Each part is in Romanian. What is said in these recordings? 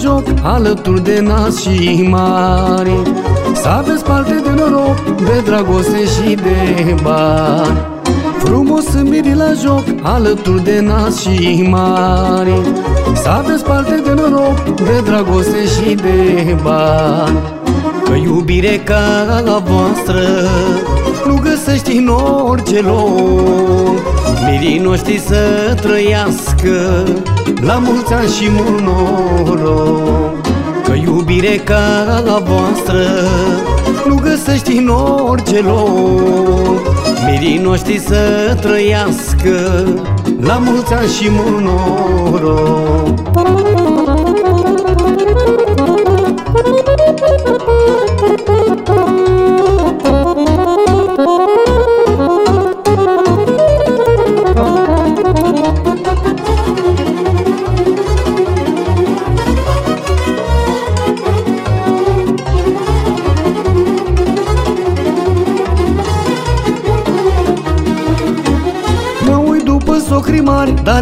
joc alături de nas și mare Să aveți parte de noroc, de dragoste și de bani. Frumos să miri la joc alături de nas și mare Să aveți parte de noroc, de dragoste și de bani. Că iubire ca la voastră nu găsești în orice loc. Mirii noștri să trăiască La mulți ani și mult noroc Că iubire ca la voastră Nu găsești în orice loc. Mirii noștri să trăiască La mulți ani și mult noroc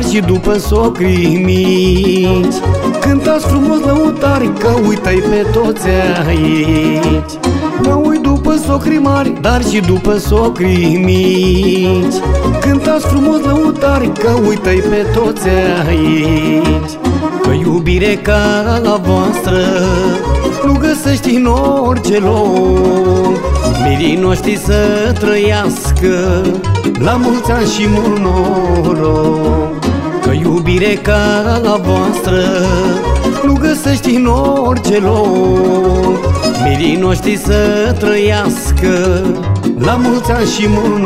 mari, dar și după socri mici. Cântați frumos lăutari, că uitai pe toți aici. Mă uit după socri mari, dar și după socri mici. Cântați frumos lăutari, că uitai pe toți aici. Că iubire ca la voastră nu găsești în orice loc. Mirii noștri să trăiască La mulți ani și mult noroc. Că iubire ca la voastră Nu găsești în orice loc. Mirii noștri să trăiască La mulți ani și mult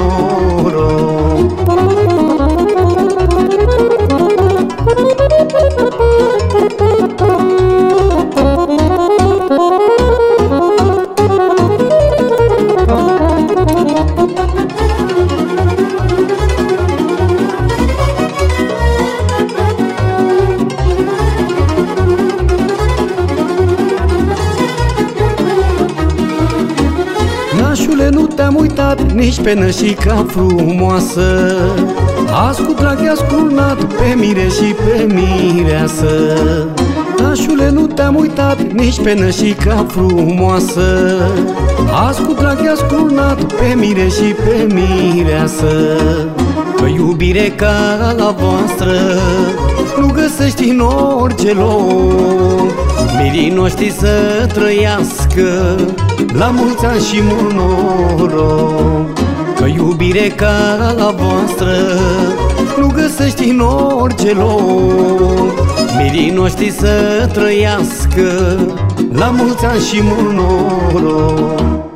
Nașule, nu te-am uitat nici pe nășica frumoasă. Azi cu drag i-a pe mire și pe mireasă. Nașule, nu te-am uitat nici pe nășica frumoasă. Azi cu drag i-a pe mire și pe mireasă. Că iubire ca la voastră Nu găsești în orice loc Mirii noștri să trăiască La mulți ani și mult noroc. Că iubire ca la voastră Nu găsești în orice loc. Mirii noștri să trăiască La mulți ani și mult noroc